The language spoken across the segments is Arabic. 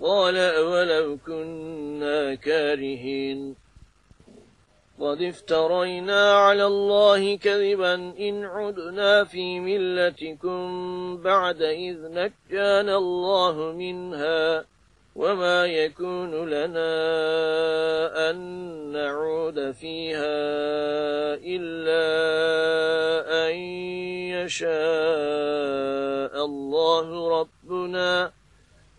قال أولو كنا كارهين. قد افترينا على الله كذبا إن عدنا في ملتكم بعد إذ نجانا الله منها وما يكون لنا أن نعود فيها إلا أن يشاء الله ربنا.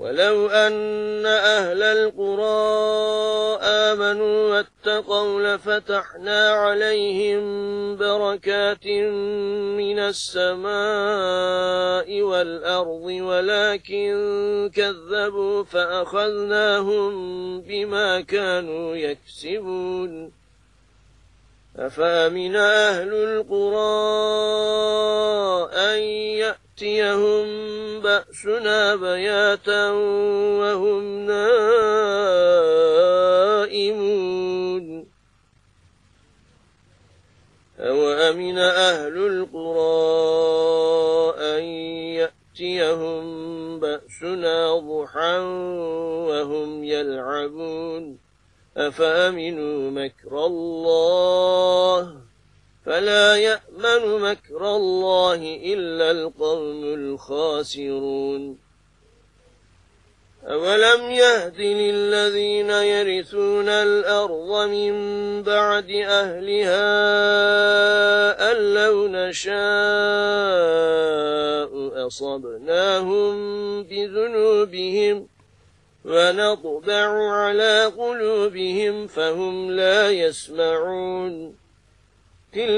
ولو أن أهل القرى آمنوا واتقوا لفتحنا عليهم بركات من السماء والأرض ولكن كذبوا فأخذناهم بما كانوا يكسبون. أفأمن أهل القرى أن يأتيهم بأسنا بياتا وهم نائمون.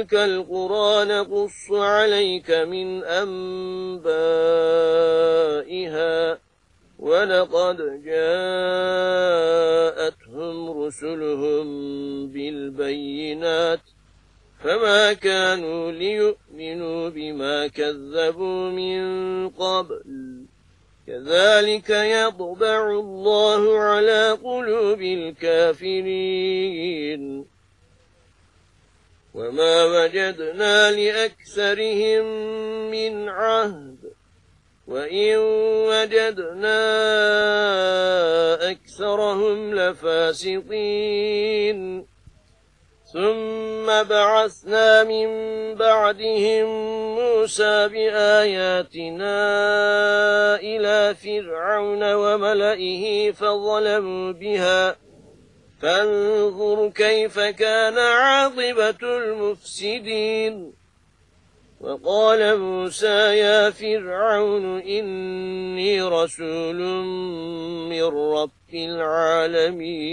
تلك القرى بآياتنا إلى فرعون وملئه فظلموا بها فانظر كيف كان عاقبة المفسدين وقال موسى يا فرعون إني رسول من رب العالمين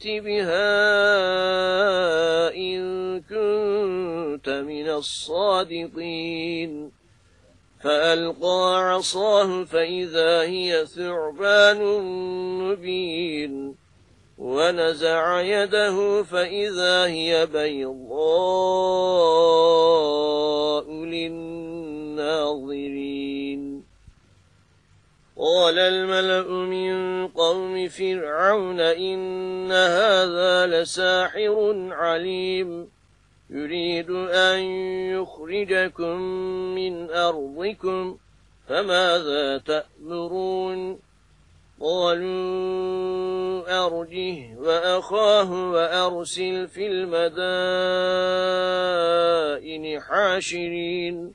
فأت بها إن كنت من الصادقين. فألقى عصاه فإذا هي ثعبان مبين. ونزع يده فإذا هي بيضاء للناظرين. قال الملأ من قوم فرعون إن هذا لساحر عليم. يريد أن يخرجكم من أرضكم فماذا تأمرون؟ قالوا أرجه وأخاه وأرسل في المدائن حاشرين.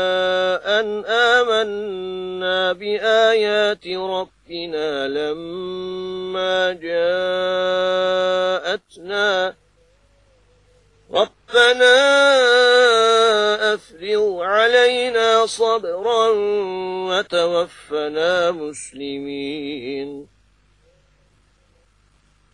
آمنا بآيات ربنا لما جاءتنا. ربنا أفرغ علينا صبرا وتوفنا مسلمين.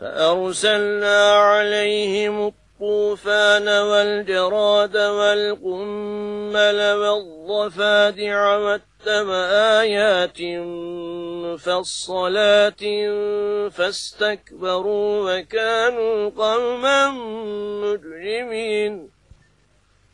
فأرسلنا عليهم الطوفان والجراد والقمل والضفادع والتم آيات مفصلات فاستكبروا وكانوا قوما مجرمين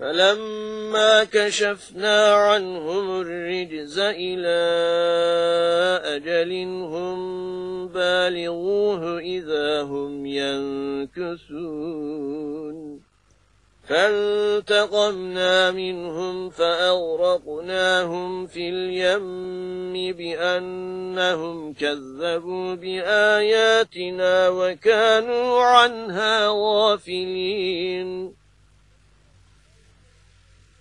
فلما كشفنا عنهم الرجز إلى أجل هم بالغوه إذا هم ينكثون فانتقمنا منهم فأغرقناهم في اليم بأنهم كذبوا بآياتنا وكانوا عنها غافلين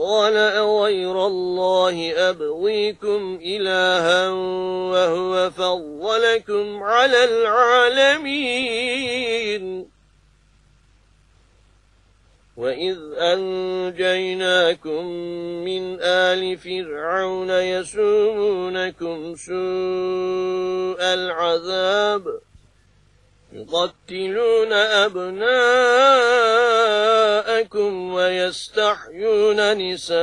قال أغير الله أبغيكم إلها وهو فضلكم على العالمين. وإذ أنجيناكم من آل فرعون يسومونكم سوء العذاب يقتلون أبناءكم ويستحيون نساءكم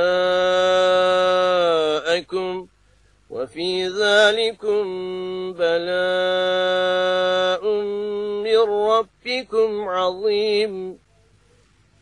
وفي ذلكم بلاء من ربكم عظيم.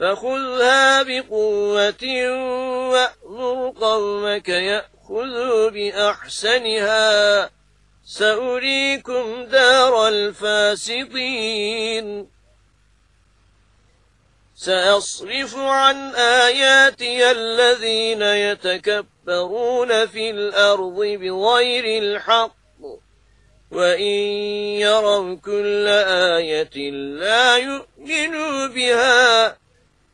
فخذها بقوة وأمر قومك يأخذوا بأحسنها. سأريكم دار الفاسقين. سأصرف عن آياتي الذين يتكبرون في الأرض بغير الحق. وإن يروا كل آية لا يؤمنوا بها.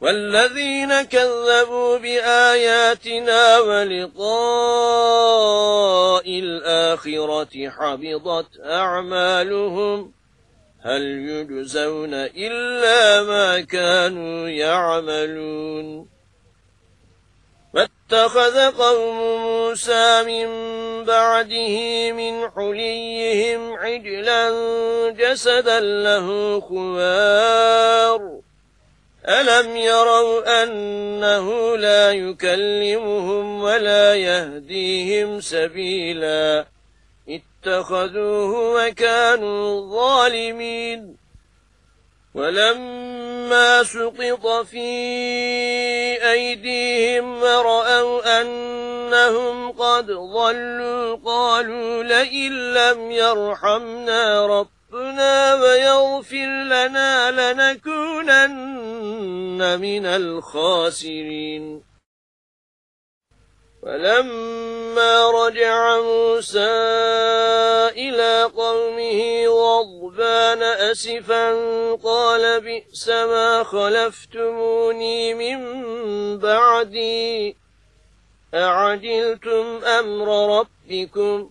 والذين كذبوا بآياتنا ولقاء الآخرة حبضت أعمالهم هل يجزون إلا ما كانوا يعملون واتخذ قوم موسى من بعده من حليهم عجلا جسدا له خوار ألم يروا أنه لا يكلمهم ولا يهديهم سبيلا اتخذوه وكانوا ظالمين ولما سقط في أيديهم ورأوا أنهم قد ضلوا قالوا لئن لم يرحمنا ربنا ويغفر لنا لنكونن من الخاسرين. فلما رجع موسى إلى قومه غضبان أسفا قال بئس ما خلفتموني من بعدي. أعجلتم أمر ربكم؟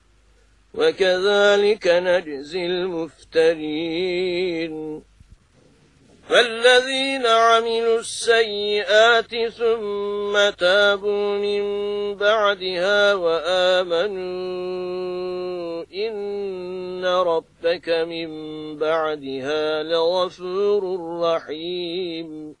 وكذلك نجزي المفترين. فالذين عملوا السيئات ثم تابوا من بعدها وآمنوا إن ربك من بعدها لغفور رحيم.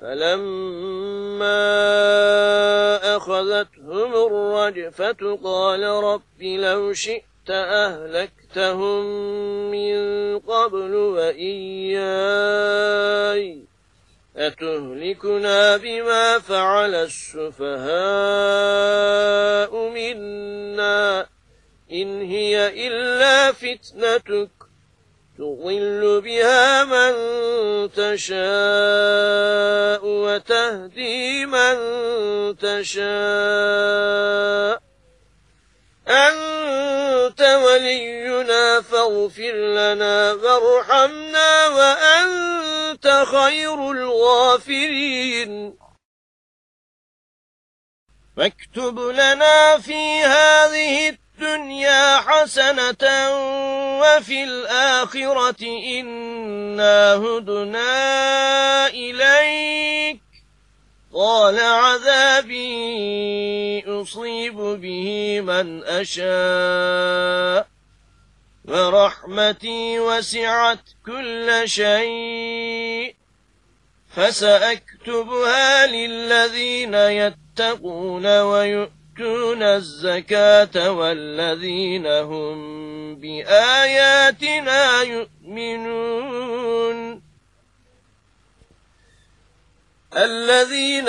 فلما أخذتهم الرجفة قال رب لو شئت أهلكتهم من قبل وإياي أتهلكنا بما فعل السفهاء منا إن هي إلا فتنتك تضل بها من تشاء وتهدي من تشاء أنت ولينا فاغفر لنا وارحمنا وأنت خير الغافرين فاكتب لنا في هذه الدنيا حسنة وفي الآخرة إنا هدنا إليك. قال عذابي أصيب به من أشاء. ورحمتي وسعت كل شيء. فسأكتبها للذين يتقون ويؤمنون يؤتون الزكاة والذين هم بآياتنا يؤمنون. الذين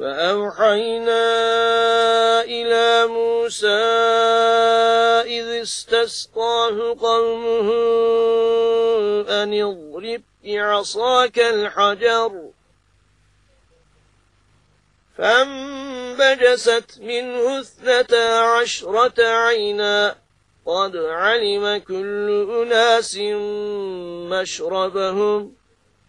وأوحينا إلى موسى إذ استسقاه قومه أن اضرب بعصاك الحجر فانبجست منه اثنتا عشرة عينا قد علم كل أناس مشربهم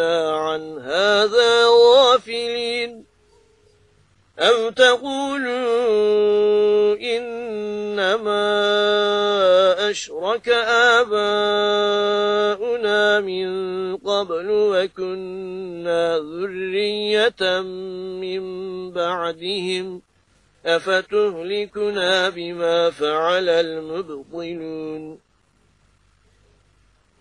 عن هذا غافلين. أو تقولوا إنما أشرك آباؤنا من قبل وكنا ذرية من بعدهم أفتهلكنا بما فعل المبطلون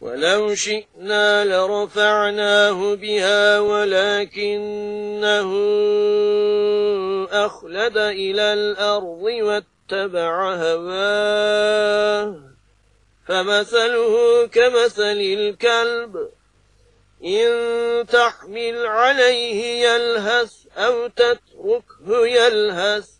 ولو شئنا لرفعناه بها ولكنه أخلد إلى الأرض واتبع هواه فمثله كمثل الكلب إن تحمل عليه يلهث أو تتركه يلهث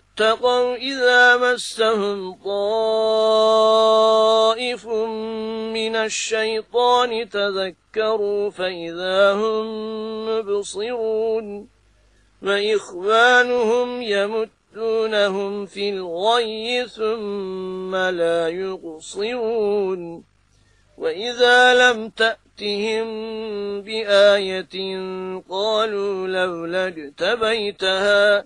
اتقوا إذا مسهم طائف من الشيطان تذكروا فإذا هم مبصرون وإخوانهم يمدونهم في الغي ثم لا يقصرون وإذا لم تأتهم بآية قالوا لولا اجتبيتها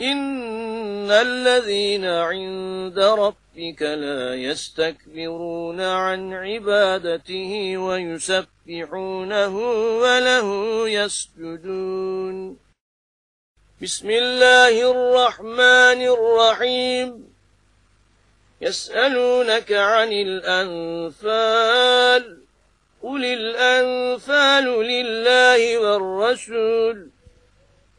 إن الذين عند ربك لا يستكبرون عن عبادته ويسبحونه وله يسجدون بسم الله الرحمن الرحيم يسألونك عن الأنفال قل الأنفال لله والرسول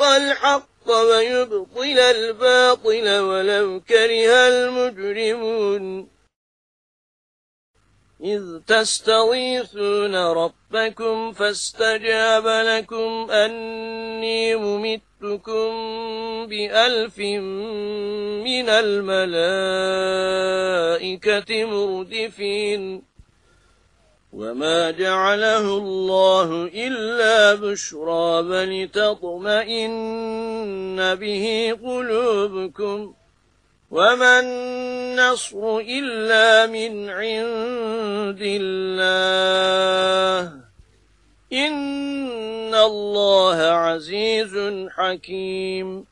الحق ويبطل الباطل ولو كره المجرمون. إذ تستغيثون ربكم فاستجاب لكم أني ممتكم بألف من الملائكة مردفين. وما جعله الله إلا بشرى بل تطمئن به قلوبكم وما النصر إلا من عند الله إن الله عزيز حكيم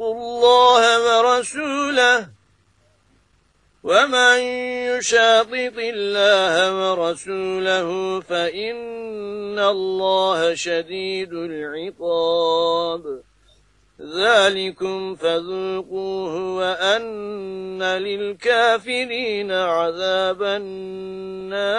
الله ورسوله ومن يشاطط الله ورسوله فإن الله شديد العقاب. ذلكم فذوقوه وأن للكافرين عذاب النار.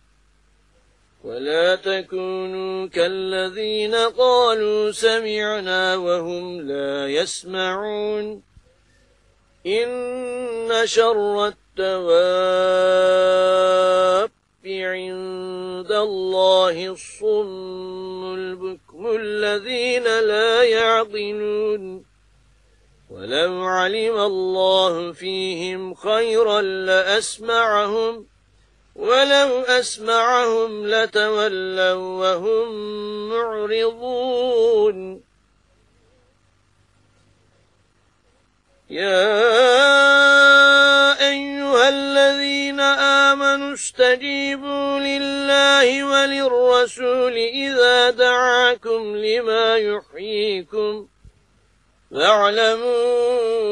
ولا تكونوا كالذين قالوا سمعنا وهم لا يسمعون. إن شر التواب عند الله الصم البكم الذين لا يعقلون. ولو علم الله فيهم خيرا لأسمعهم ولو أسمعهم لتولوا وهم معرضون. يا أيها الذين آمنوا استجيبوا لله وللرسول إذا دعاكم لما يحييكم واعلموا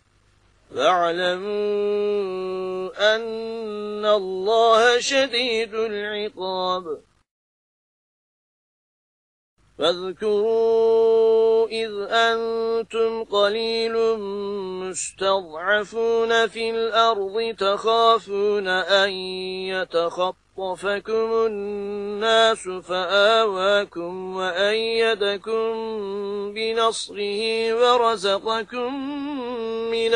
فاعلموا أن الله شديد العقاب. فاذكروا إذ أنتم قليل مستضعفون في الأرض تخافون أن يتخطفوا اختطفكم الناس فآواكم وأيدكم بنصره ورزقكم من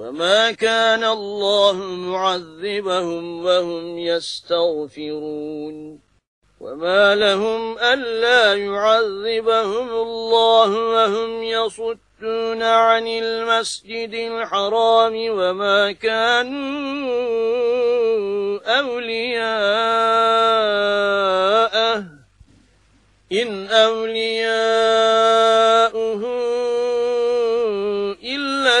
وما كان الله معذبهم وهم يستغفرون وما لهم ألا يعذبهم الله وهم يصدون عن المسجد الحرام وما كانوا أولياءه إن أولياؤه إلا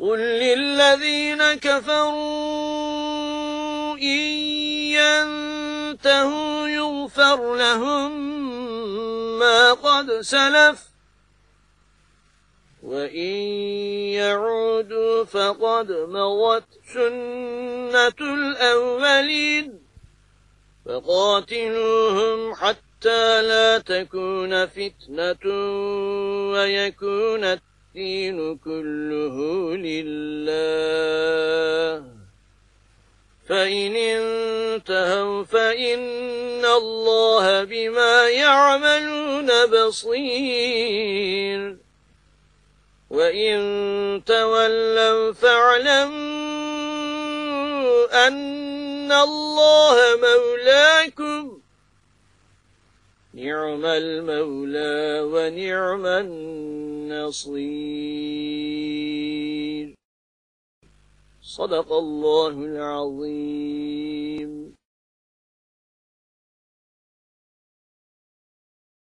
قل للذين كفروا إن ينتهوا يغفر لهم ما قد سلف وإن يعودوا فقد مضت سنة الأولين فقاتلوهم حتى لا تكون فتنة ويكون الدين كله لله. فإن انتهوا فإن الله بما يعملون بصير. وإن تولوا فاعلموا أن الله مولاكم نعم المولى ونعم النصير. صدق الله العظيم.